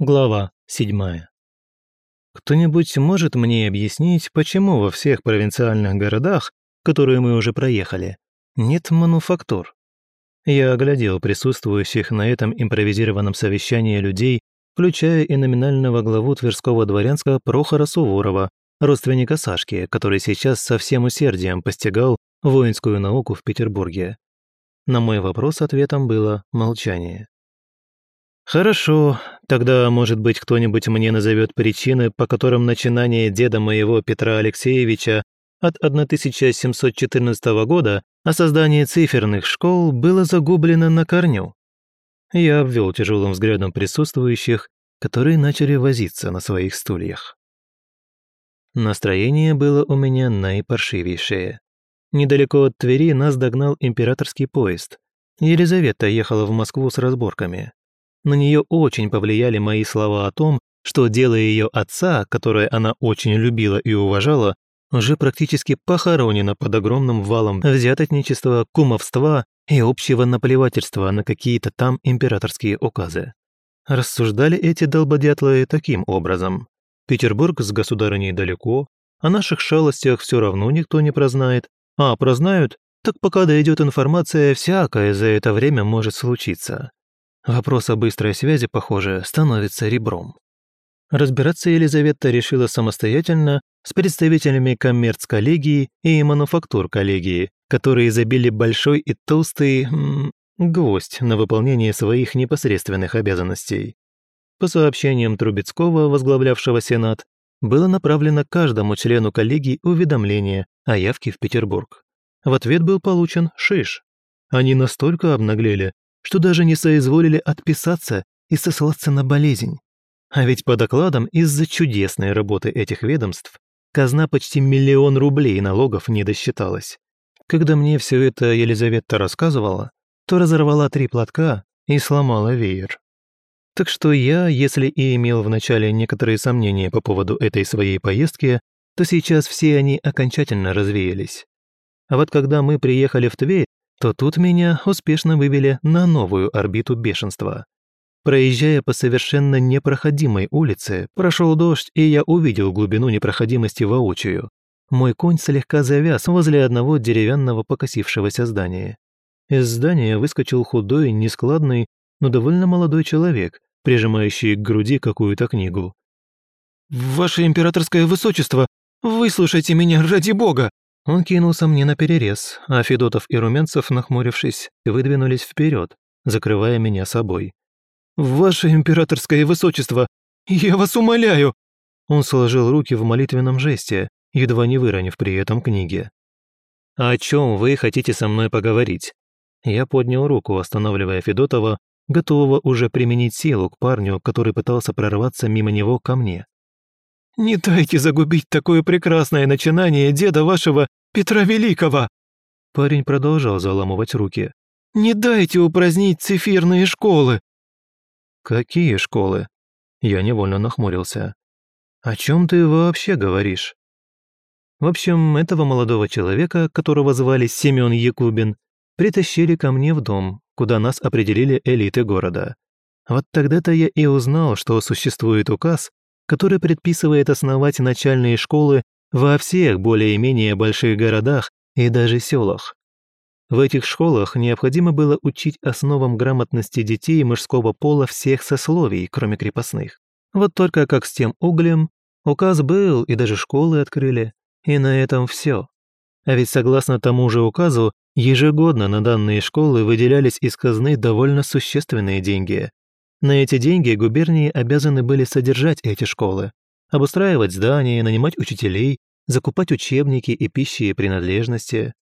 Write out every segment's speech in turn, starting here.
Глава 7. Кто-нибудь может мне объяснить, почему во всех провинциальных городах, которые мы уже проехали, нет мануфактур? Я оглядел присутствующих на этом импровизированном совещании людей, включая и номинального главу Тверского дворянского Прохора Суворова, родственника Сашки, который сейчас со всем усердием постигал воинскую науку в Петербурге. На мой вопрос ответом было молчание. «Хорошо, тогда, может быть, кто-нибудь мне назовет причины, по которым начинание деда моего Петра Алексеевича от 1714 года о создании циферных школ было загублено на корню». Я обвел тяжелым взглядом присутствующих, которые начали возиться на своих стульях. Настроение было у меня наипаршивейшее. Недалеко от Твери нас догнал императорский поезд. Елизавета ехала в Москву с разборками. На нее очень повлияли мои слова о том, что дело ее отца, которое она очень любила и уважала, уже практически похоронено под огромным валом взяточничества, кумовства и общего наплевательства на какие-то там императорские указы. Рассуждали эти долбодятлы таким образом. Петербург с государыней далеко, о наших шалостях все равно никто не прознает, а прознают, так пока дойдет информация, всякое за это время может случиться. Вопрос о быстрой связи, похоже, становится ребром. Разбираться Елизавета решила самостоятельно с представителями коммерц-коллегии и мануфактур-коллегии, которые забили большой и толстый м, гвоздь на выполнение своих непосредственных обязанностей. По сообщениям Трубецкого, возглавлявшего Сенат, было направлено каждому члену коллегии уведомление о явке в Петербург. В ответ был получен шиш. Они настолько обнаглели, что даже не соизволили отписаться и сослаться на болезнь. А ведь по докладам из-за чудесной работы этих ведомств казна почти миллион рублей налогов не досчиталась. Когда мне все это Елизавета рассказывала, то разорвала три платка и сломала веер. Так что я, если и имел вначале некоторые сомнения по поводу этой своей поездки, то сейчас все они окончательно развеялись. А вот когда мы приехали в Тверь, то тут меня успешно вывели на новую орбиту бешенства. Проезжая по совершенно непроходимой улице, прошел дождь, и я увидел глубину непроходимости воочию. Мой конь слегка завяз возле одного деревянного покосившегося здания. Из здания выскочил худой, нескладный, но довольно молодой человек, прижимающий к груди какую-то книгу. «Ваше императорское высочество, выслушайте меня ради бога!» Он кинулся мне на перерез, а Федотов и Румянцев, нахмурившись, выдвинулись вперед, закрывая меня собой. «Ваше императорское высочество, я вас умоляю!» Он сложил руки в молитвенном жесте, едва не выронив при этом книги. «О чем вы хотите со мной поговорить?» Я поднял руку, останавливая Федотова, готового уже применить силу к парню, который пытался прорваться мимо него ко мне. «Не дайте загубить такое прекрасное начинание деда вашего Петра Великого!» Парень продолжал заламывать руки. «Не дайте упразднить цифирные школы!» «Какие школы?» Я невольно нахмурился. «О чем ты вообще говоришь?» В общем, этого молодого человека, которого звали Семен Якубин, притащили ко мне в дом, куда нас определили элиты города. Вот тогда-то я и узнал, что существует указ, который предписывает основать начальные школы во всех более-менее больших городах и даже селах. В этих школах необходимо было учить основам грамотности детей мужского пола всех сословий, кроме крепостных. Вот только как с тем углем, указ был и даже школы открыли, и на этом все. А ведь согласно тому же указу, ежегодно на данные школы выделялись из казны довольно существенные деньги, на эти деньги губернии обязаны были содержать эти школы, обустраивать здания, нанимать учителей, закупать учебники и пищи и принадлежности.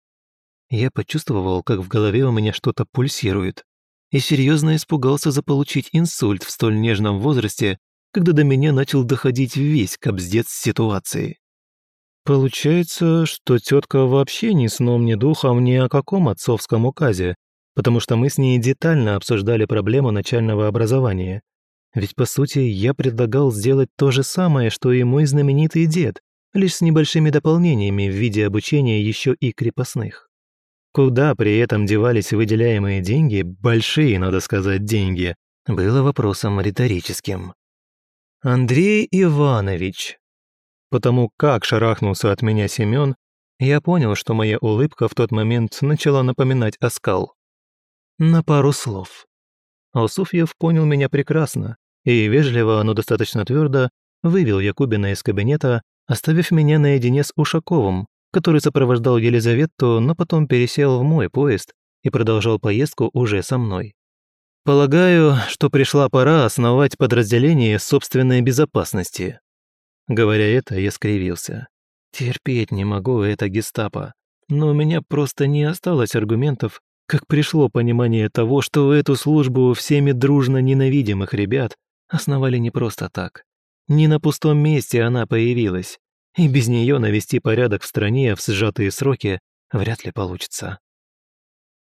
Я почувствовал, как в голове у меня что-то пульсирует, и серьезно испугался заполучить инсульт в столь нежном возрасте, когда до меня начал доходить весь кобздец ситуации. Получается, что тетка вообще ни сном, ни духом ни о каком отцовском указе, потому что мы с ней детально обсуждали проблему начального образования. Ведь, по сути, я предлагал сделать то же самое, что и мой знаменитый дед, лишь с небольшими дополнениями в виде обучения еще и крепостных. Куда при этом девались выделяемые деньги, большие, надо сказать, деньги, было вопросом риторическим. Андрей Иванович. Потому как шарахнулся от меня Семен, я понял, что моя улыбка в тот момент начала напоминать оскал. На пару слов. Алсуфьев понял меня прекрасно и вежливо, но достаточно твердо вывел Якубина из кабинета, оставив меня наедине с Ушаковым, который сопровождал Елизавету, но потом пересел в мой поезд и продолжал поездку уже со мной. Полагаю, что пришла пора основать подразделение собственной безопасности. Говоря это, я скривился. Терпеть не могу это гестапо. Но у меня просто не осталось аргументов, как пришло понимание того, что эту службу всеми дружно ненавидимых ребят основали не просто так. Не на пустом месте она появилась, и без нее навести порядок в стране в сжатые сроки вряд ли получится.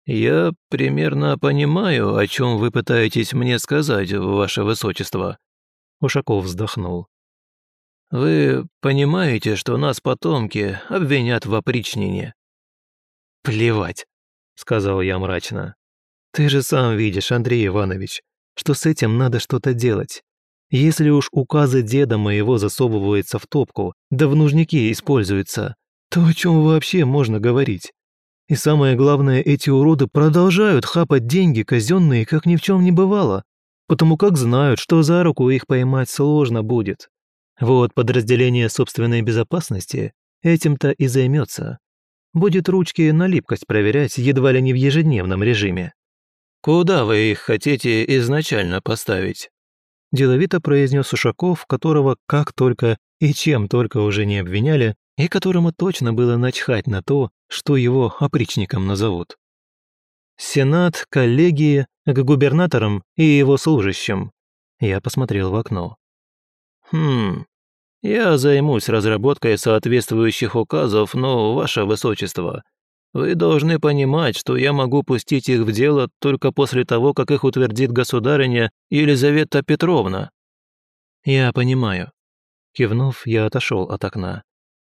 «Я примерно понимаю, о чем вы пытаетесь мне сказать, ваше высочество», Ушаков вздохнул. «Вы понимаете, что нас потомки обвинят в опричнине?» «Плевать», — сказал я мрачно. «Ты же сам видишь, Андрей Иванович, что с этим надо что-то делать. Если уж указы деда моего засовываются в топку, да в нужники используются, то о чем вообще можно говорить? И самое главное, эти уроды продолжают хапать деньги казенные, как ни в чем не бывало, потому как знают, что за руку их поймать сложно будет. Вот подразделение собственной безопасности этим-то и займется. Будет ручки на липкость проверять едва ли не в ежедневном режиме. «Куда вы их хотите изначально поставить?» Деловито произнес Ушаков, которого как только и чем только уже не обвиняли, и которому точно было начхать на то, что его опричником назовут. Сенат, коллегии, к губернаторам и его служащим. Я посмотрел в окно. «Хм, я займусь разработкой соответствующих указов, но, ваше высочество, вы должны понимать, что я могу пустить их в дело только после того, как их утвердит государыня Елизавета Петровна». «Я понимаю». Кивнув, я отошел от окна.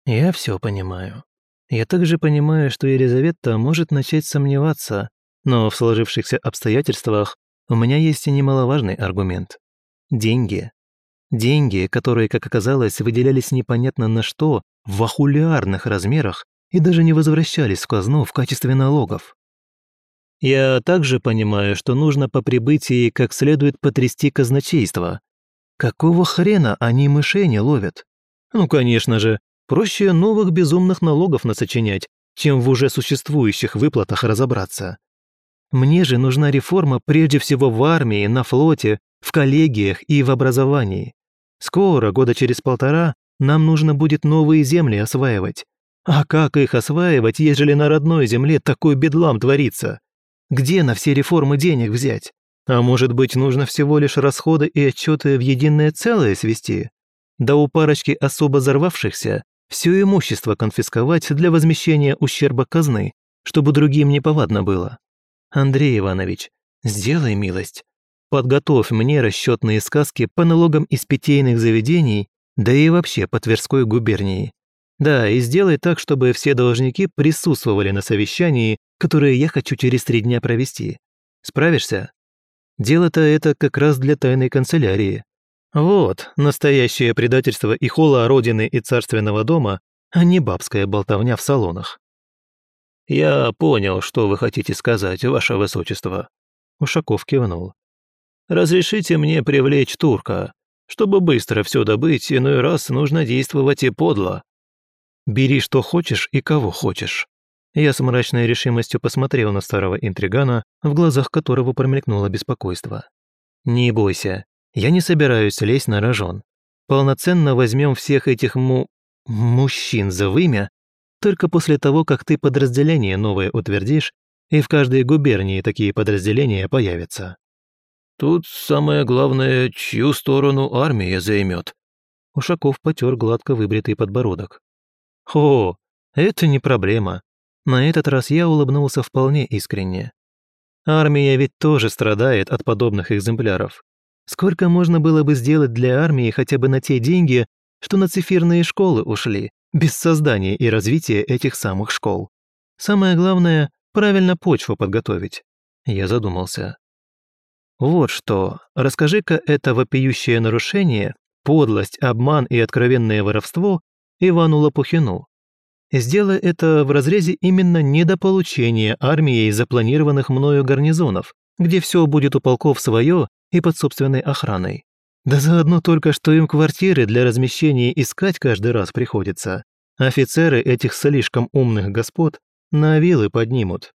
Я все понимаю. Я также понимаю, что Елизавета может начать сомневаться, но в сложившихся обстоятельствах у меня есть и немаловажный аргумент. Деньги. Деньги, которые, как оказалось, выделялись непонятно на что, в ахулиарных размерах и даже не возвращались в казну в качестве налогов. Я также понимаю, что нужно по прибытии как следует потрясти казначейство. Какого хрена они мышей не ловят? Ну, конечно же, Проще новых безумных налогов насочинять, чем в уже существующих выплатах разобраться. Мне же нужна реформа прежде всего в армии, на флоте, в коллегиях и в образовании. Скоро, года через полтора, нам нужно будет новые земли осваивать. А как их осваивать, ежели на родной земле такой бедлам творится? Где на все реформы денег взять? А может быть, нужно всего лишь расходы и отчеты в единое целое свести? Да у парочки особо взорвавшихся все имущество конфисковать для возмещения ущерба казны, чтобы другим не повадно было. Андрей Иванович, сделай милость. Подготовь мне расчетные сказки по налогам из питейных заведений, да и вообще по Тверской губернии. Да, и сделай так, чтобы все должники присутствовали на совещании, которое я хочу через три дня провести. Справишься? Дело-то это как раз для тайной канцелярии. Вот, настоящее предательство и хола Родины и Царственного дома, а не бабская болтовня в салонах. «Я понял, что вы хотите сказать, ваше высочество», — Ушаков кивнул. «Разрешите мне привлечь турка. Чтобы быстро все добыть, иной раз нужно действовать и подло». «Бери, что хочешь и кого хочешь». Я с мрачной решимостью посмотрел на старого интригана, в глазах которого промелькнуло беспокойство. «Не бойся, я не собираюсь лезть на рожон. Полноценно возьмем всех этих му... мужчин за вымя только после того, как ты подразделение новое утвердишь, и в каждой губернии такие подразделения появятся. Тут самое главное, чью сторону армия займет. Ушаков потер гладко выбритый подбородок. О, это не проблема. На этот раз я улыбнулся вполне искренне. Армия ведь тоже страдает от подобных экземпляров. Сколько можно было бы сделать для армии хотя бы на те деньги, что на цифирные школы ушли, без создания и развития этих самых школ? Самое главное – правильно почву подготовить. Я задумался. Вот что, расскажи-ка это вопиющее нарушение подлость, обман и откровенное воровство Ивану Лопухину. Сделай это в разрезе именно недополучения армией запланированных мною гарнизонов, где все будет у полков свое и под собственной охраной. Да заодно только, что им квартиры для размещения искать каждый раз приходится. Офицеры этих слишком умных господ на вилы поднимут.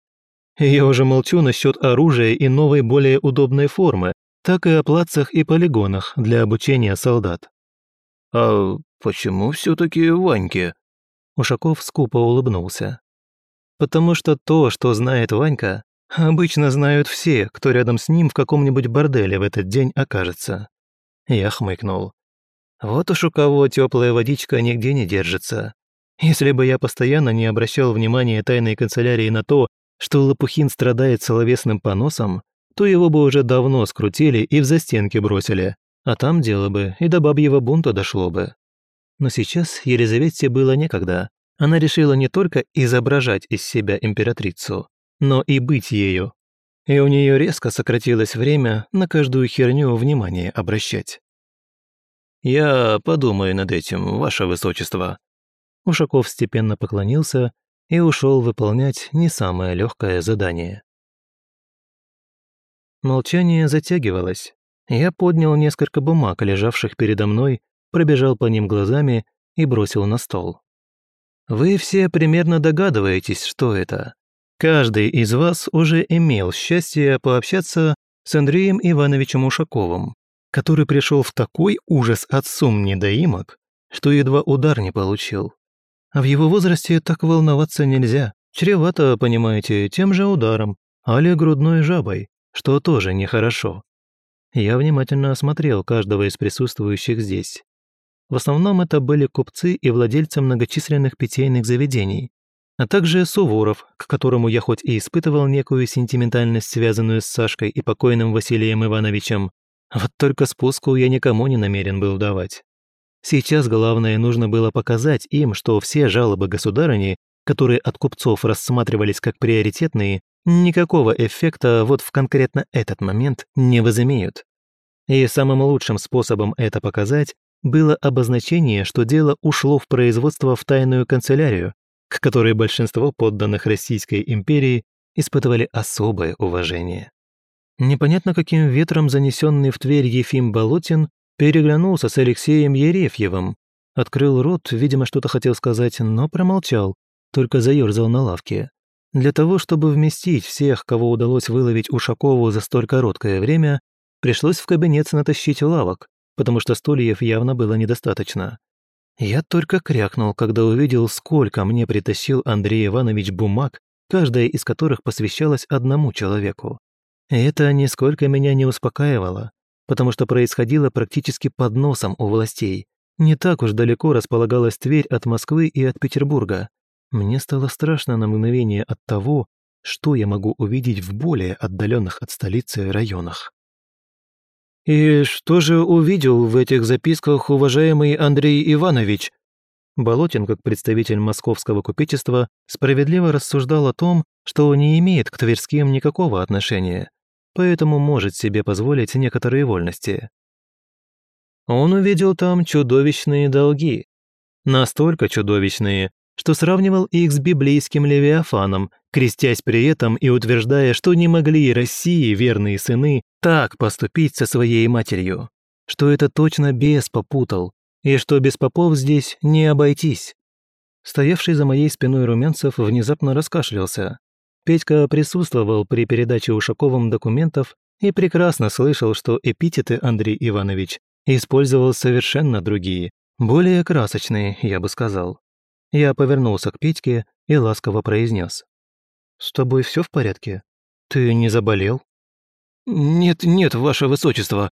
Я уже молчу насчет оружия и новой более удобной формы, так и о плацах и полигонах для обучения солдат. «А почему все-таки Ваньке?» Ушаков скупо улыбнулся. «Потому что то, что знает Ванька, обычно знают все, кто рядом с ним в каком-нибудь борделе в этот день окажется». Я хмыкнул. Вот уж у кого теплая водичка нигде не держится. Если бы я постоянно не обращал внимания тайной канцелярии на то, что Лопухин страдает словесным поносом, то его бы уже давно скрутили и в застенки бросили, а там дело бы и до бабьего бунта дошло бы. Но сейчас Елизавете было некогда. Она решила не только изображать из себя императрицу, но и быть ею, и у нее резко сократилось время на каждую херню внимание обращать. «Я подумаю над этим, ваше высочество». Ушаков степенно поклонился и ушел выполнять не самое легкое задание. Молчание затягивалось. Я поднял несколько бумаг, лежавших передо мной, пробежал по ним глазами и бросил на стол. Вы все примерно догадываетесь, что это. Каждый из вас уже имел счастье пообщаться с Андреем Ивановичем Ушаковым, который пришел в такой ужас от сумм недоимок, что едва удар не получил. А в его возрасте так волноваться нельзя. Чревато, понимаете, тем же ударом, али грудной жабой, что тоже нехорошо. Я внимательно осмотрел каждого из присутствующих здесь. В основном это были купцы и владельцы многочисленных питейных заведений, а также Суворов, к которому я хоть и испытывал некую сентиментальность, связанную с Сашкой и покойным Василием Ивановичем, вот только спуску я никому не намерен был давать. Сейчас главное нужно было показать им, что все жалобы государыни, которые от купцов рассматривались как приоритетные, никакого эффекта вот в конкретно этот момент не возымеют. И самым лучшим способом это показать было обозначение, что дело ушло в производство в тайную канцелярию, к которой большинство подданных Российской империи испытывали особое уважение. Непонятно каким ветром занесенный в Тверь Ефим Болотин переглянулся с Алексеем Ерефьевым, открыл рот, видимо, что-то хотел сказать, но промолчал, только заерзал на лавке. Для того, чтобы вместить всех, кого удалось выловить Ушакову за столь короткое время, пришлось в кабинет натащить лавок, потому что стульев явно было недостаточно. Я только крякнул, когда увидел, сколько мне притащил Андрей Иванович бумаг, каждая из которых посвящалась одному человеку. И это нисколько меня не успокаивало, потому что происходило практически под носом у властей. Не так уж далеко располагалась Тверь от Москвы и от Петербурга. Мне стало страшно на мгновение от того, что я могу увидеть в более отдаленных от столицы районах. «И что же увидел в этих записках уважаемый Андрей Иванович?» Болотин, как представитель московского купечества, справедливо рассуждал о том, что не имеет к Тверским никакого отношения, поэтому может себе позволить некоторые вольности. Он увидел там чудовищные долги. Настолько чудовищные, что сравнивал их с библейским Левиафаном, крестясь при этом и утверждая, что не могли России верные сыны так поступить со своей матерью, что это точно бес попутал, и что без попов здесь не обойтись. Стоявший за моей спиной Румянцев внезапно раскашлялся. Петька присутствовал при передаче Ушаковым документов и прекрасно слышал, что эпитеты Андрей Иванович использовал совершенно другие, более красочные, я бы сказал. Я повернулся к Петьке и ласково произнес. «С тобой все в порядке? Ты не заболел?» «Нет, нет, ваше высочество».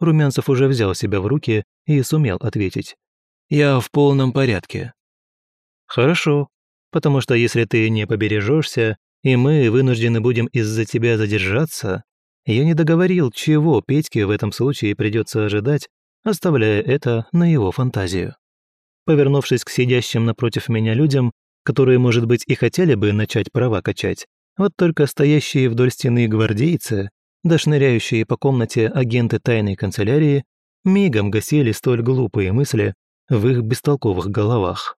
Румянцев уже взял себя в руки и сумел ответить. «Я в полном порядке». «Хорошо, потому что если ты не побережешься, и мы вынуждены будем из-за тебя задержаться, я не договорил, чего Петьке в этом случае придется ожидать, оставляя это на его фантазию. Повернувшись к сидящим напротив меня людям, которые, может быть, и хотели бы начать права качать, вот только стоящие вдоль стены гвардейцы, да шныряющие по комнате агенты тайной канцелярии, мигом гасили столь глупые мысли в их бестолковых головах.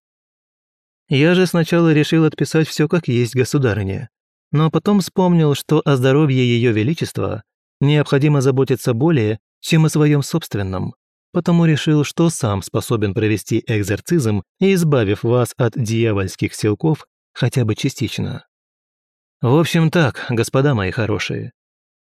Я же сначала решил отписать все как есть государыне, но потом вспомнил, что о здоровье Ее Величества необходимо заботиться более, чем о своем собственном, потому решил, что сам способен провести экзорцизм, избавив вас от дьявольских силков хотя бы частично. В общем так, господа мои хорошие,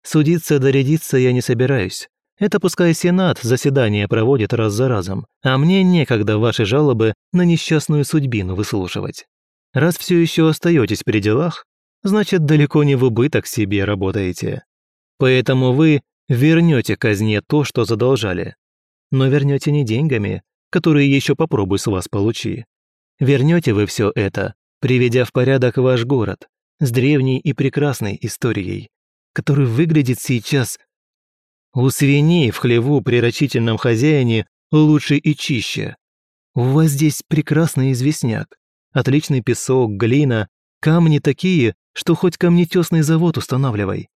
судиться дорядиться я не собираюсь. Это пускай Сенат заседание проводит раз за разом, а мне некогда ваши жалобы на несчастную судьбину выслушивать. Раз все еще остаетесь при делах, значит, далеко не в убыток себе работаете. Поэтому вы вернете казне то, что задолжали. Но вернете не деньгами, которые еще попробуй с вас получи. Вернете вы все это, приведя в порядок ваш город с древней и прекрасной историей, который выглядит сейчас у свиней в хлеву при рачительном хозяине лучше и чище. У вас здесь прекрасный известняк, отличный песок, глина, камни такие, что хоть камнетесный завод устанавливай.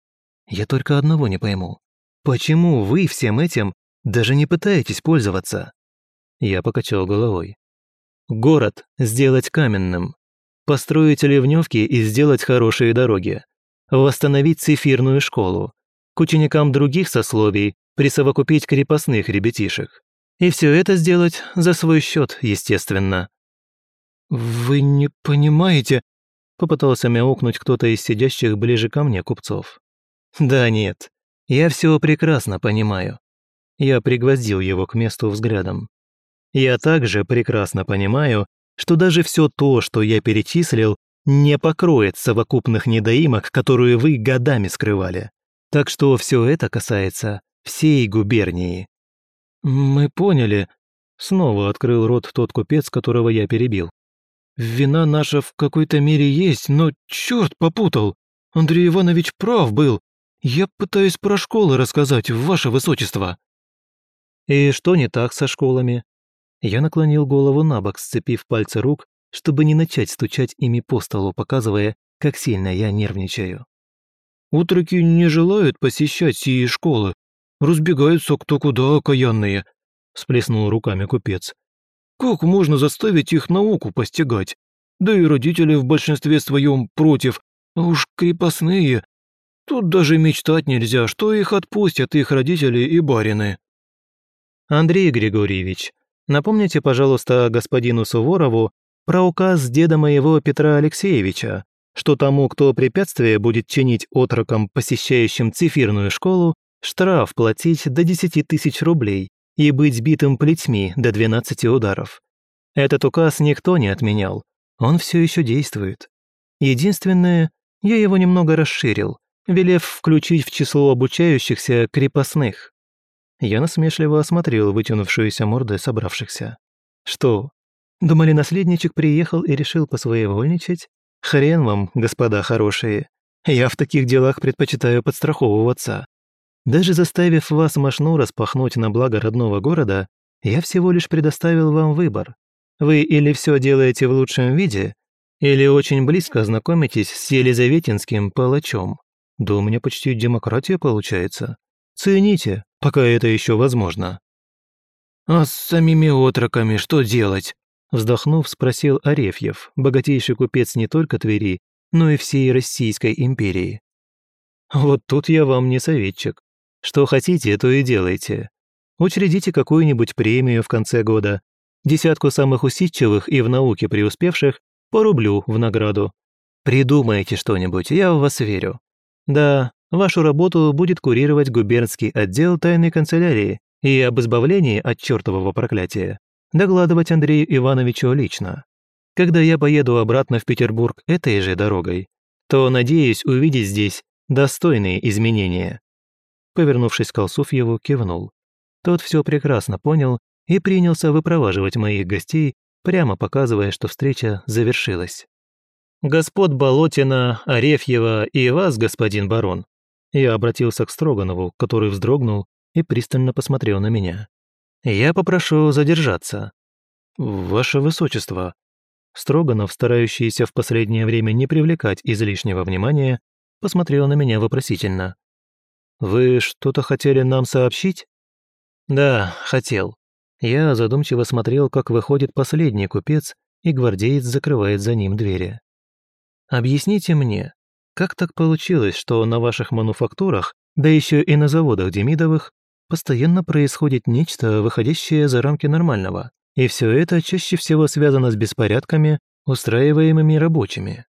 Я только одного не пойму. Почему вы всем этим даже не пытаетесь пользоваться?» Я покачал головой. «Город сделать каменным, построить ливневки и сделать хорошие дороги, восстановить цифирную школу, к ученикам других сословий присовокупить крепостных ребятишек. И все это сделать за свой счет, естественно. «Вы не понимаете...» — попытался мяукнуть кто-то из сидящих ближе ко мне купцов. «Да нет, я все прекрасно понимаю». Я пригвоздил его к месту взглядом. «Я также прекрасно понимаю, что даже все то, что я перечислил, не покроет совокупных недоимок, которые вы годами скрывали. Так что все это касается всей губернии». «Мы поняли», — снова открыл рот тот купец, которого я перебил. «Вина наша в какой-то мере есть, но черт попутал. Андрей Иванович прав был. Я пытаюсь про школы рассказать, ваше высочество». «И что не так со школами?» Я наклонил голову на бок, сцепив пальцы рук, чтобы не начать стучать ими по столу, показывая, как сильно я нервничаю. Утроки не желают посещать сии школы. Разбегаются кто куда окаянные», — сплеснул руками купец. «Как можно заставить их науку постигать? Да и родители в большинстве своем против, а уж крепостные. Тут даже мечтать нельзя, что их отпустят их родители и барины». «Андрей Григорьевич, напомните, пожалуйста, господину Суворову про указ деда моего Петра Алексеевича, что тому, кто препятствие будет чинить отрокам, посещающим цифирную школу, штраф платить до 10 тысяч рублей и быть битым плетьми до 12 ударов. Этот указ никто не отменял, он все еще действует. Единственное, я его немного расширил, велев включить в число обучающихся крепостных. Я насмешливо осмотрел вытянувшуюся морды собравшихся. Что, думали, наследничек приехал и решил посвоевольничать? Хрен вам, господа хорошие. Я в таких делах предпочитаю подстраховываться. Даже заставив вас мошну распахнуть на благо родного города, я всего лишь предоставил вам выбор. Вы или все делаете в лучшем виде, или очень близко знакомитесь с Елизаветинским палачом. Да у меня почти демократия получается. Цените, пока это еще возможно. А с самими отроками что делать? Вздохнув, спросил Арефьев, богатейший купец не только Твери, но и всей Российской империи. «Вот тут я вам не советчик. Что хотите, то и делайте. Учредите какую-нибудь премию в конце года, десятку самых усидчивых и в науке преуспевших по рублю в награду. Придумайте что-нибудь, я в вас верю. Да, вашу работу будет курировать губернский отдел тайной канцелярии и об избавлении от чертового проклятия докладывать Андрею Ивановичу лично. Когда я поеду обратно в Петербург этой же дорогой, то надеюсь увидеть здесь достойные изменения». Повернувшись к Алсуфьеву, кивнул. Тот все прекрасно понял и принялся выпроваживать моих гостей, прямо показывая, что встреча завершилась. «Господ Болотина, Арефьева и вас, господин барон», я обратился к Строганову, который вздрогнул и пристально посмотрел на меня. «Я попрошу задержаться». «Ваше высочество». Строганов, старающийся в последнее время не привлекать излишнего внимания, посмотрел на меня вопросительно. «Вы что-то хотели нам сообщить?» Да, хотел. Я задумчиво смотрел, как выходит последний купец, и гвардеец закрывает за ним двери. Объясните мне, как так получилось, что на ваших мануфактурах, да еще и на заводах Демидовых, постоянно происходит нечто, выходящее за рамки нормального, и все это чаще всего связано с беспорядками, устраиваемыми рабочими?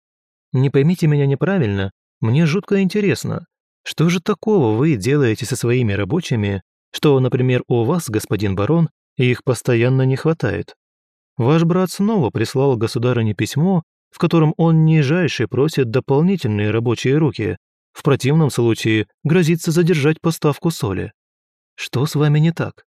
Не поймите меня неправильно, мне жутко интересно, что же такого вы делаете со своими рабочими, что, например, у вас, господин барон, их постоянно не хватает? Ваш брат снова прислал государыне письмо, в котором он нижайше просит дополнительные рабочие руки, в противном случае грозится задержать поставку соли. Что с вами не так?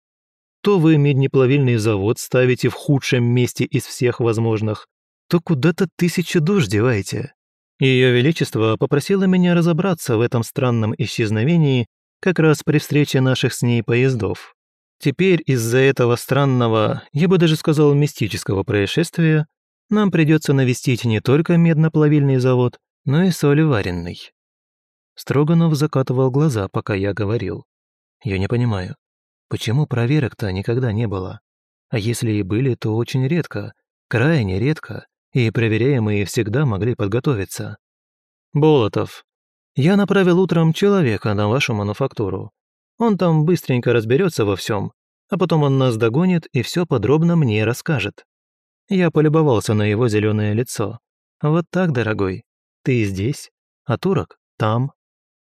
То вы меднеплавильный завод ставите в худшем месте из всех возможных, то куда-то тысячи душ деваете. Ее Величество попросило меня разобраться в этом странном исчезновении как раз при встрече наших с ней поездов. Теперь из-за этого странного, я бы даже сказал, мистического происшествия, нам придется навестить не только медноплавильный завод, но и солеваренный. Строганов закатывал глаза, пока я говорил. Я не понимаю, почему проверок-то никогда не было? А если и были, то очень редко, крайне редко, и проверяемые всегда могли подготовиться. «Болотов, я направил утром человека на вашу мануфактуру. Он там быстренько разберется во всем, а потом он нас догонит и все подробно мне расскажет». Я полюбовался на его зеленое лицо. «Вот так, дорогой, ты здесь, а турок там.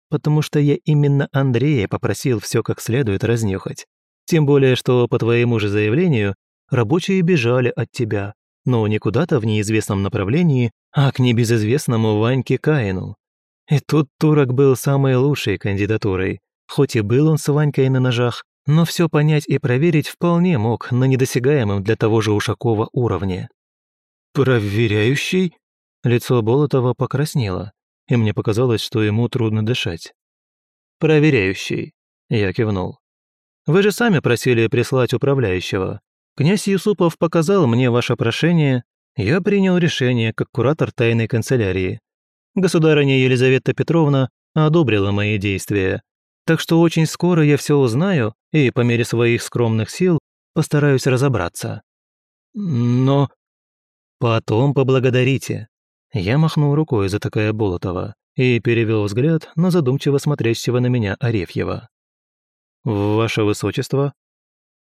Потому что я именно Андрея попросил все как следует разнюхать. Тем более, что по твоему же заявлению рабочие бежали от тебя, но не куда-то в неизвестном направлении, а к небезызвестному Ваньке Каину. И тут Турок был самой лучшей кандидатурой. Хоть и был он с Ванькой на ножах, но все понять и проверить вполне мог на недосягаемом для того же Ушакова уровне. «Проверяющий?» Лицо Болотова покраснело, и мне показалось, что ему трудно дышать. «Проверяющий», — я кивнул. «Вы же сами просили прислать управляющего. Князь Юсупов показал мне ваше прошение, я принял решение как куратор тайной канцелярии. Государыня Елизавета Петровна одобрила мои действия, так что очень скоро я все узнаю и, по мере своих скромных сил, постараюсь разобраться. Но... Потом поблагодарите. Я махнул рукой, за такая Болотова, и перевел взгляд на задумчиво смотрящего на меня Арефьева. «Ваше Высочество?»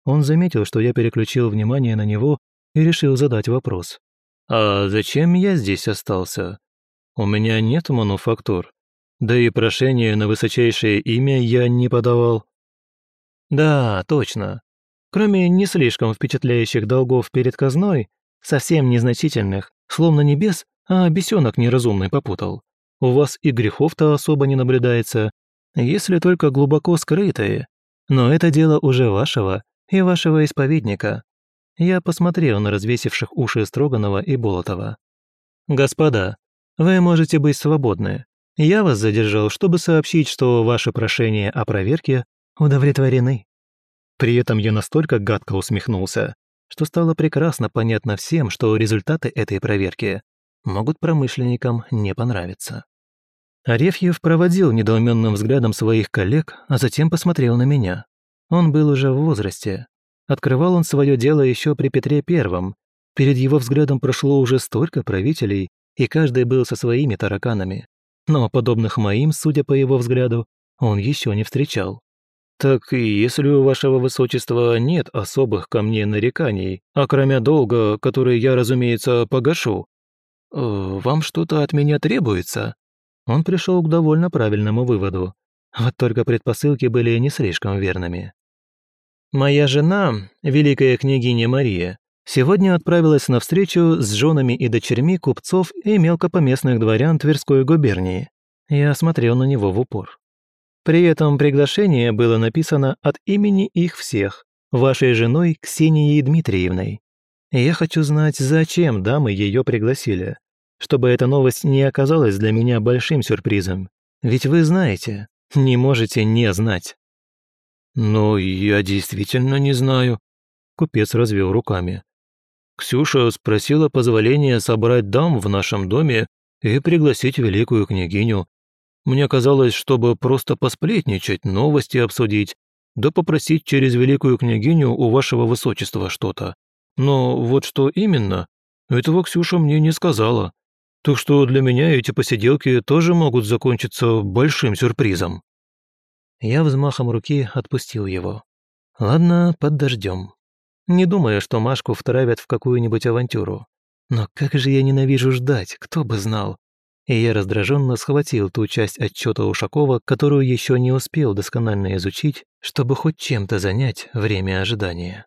Он заметил, что я переключил внимание на него и решил задать вопрос. «А зачем я здесь остался? У меня нет мануфактур, да и прошение на высочайшее имя я не подавал». «Да, точно. Кроме не слишком впечатляющих долгов перед казной, совсем незначительных, словно небес, а бесенок неразумный попутал. У вас и грехов-то особо не наблюдается, если только глубоко скрытые. Но это дело уже вашего и вашего исповедника». Я посмотрел на развесивших уши Строганова и Болотова. «Господа, вы можете быть свободны. Я вас задержал, чтобы сообщить, что ваши прошения о проверке удовлетворены». При этом я настолько гадко усмехнулся, что стало прекрасно понятно всем, что результаты этой проверки могут промышленникам не понравиться. Арефьев проводил недоуменным взглядом своих коллег, а затем посмотрел на меня. Он был уже в возрасте. Открывал он свое дело еще при Петре Первом. Перед его взглядом прошло уже столько правителей, и каждый был со своими тараканами. Но подобных моим, судя по его взгляду, он еще не встречал. «Так если у вашего высочества нет особых ко мне нареканий, а кроме долга, который я, разумеется, погашу, вам что-то от меня требуется?» Он пришел к довольно правильному выводу. Вот только предпосылки были не слишком верными. Моя жена, великая княгиня Мария, сегодня отправилась на встречу с женами и дочерьми купцов и мелкопоместных дворян Тверской губернии. Я смотрел на него в упор. При этом приглашение было написано от имени их всех, вашей женой Ксенией Дмитриевной. Я хочу знать, зачем дамы ее пригласили, чтобы эта новость не оказалась для меня большим сюрпризом. Ведь вы знаете, не можете не знать. «Но я действительно не знаю», — купец развел руками. «Ксюша спросила позволения собрать дам в нашем доме и пригласить великую княгиню. Мне казалось, чтобы просто посплетничать, новости обсудить, да попросить через великую княгиню у вашего высочества что-то. Но вот что именно, этого Ксюша мне не сказала. Так что для меня эти посиделки тоже могут закончиться большим сюрпризом». Я взмахом руки отпустил его. «Ладно, подождем. Не думаю, что Машку втравят в какую-нибудь авантюру. Но как же я ненавижу ждать, кто бы знал. И я раздраженно схватил ту часть отчета Ушакова, которую еще не успел досконально изучить, чтобы хоть чем-то занять время ожидания.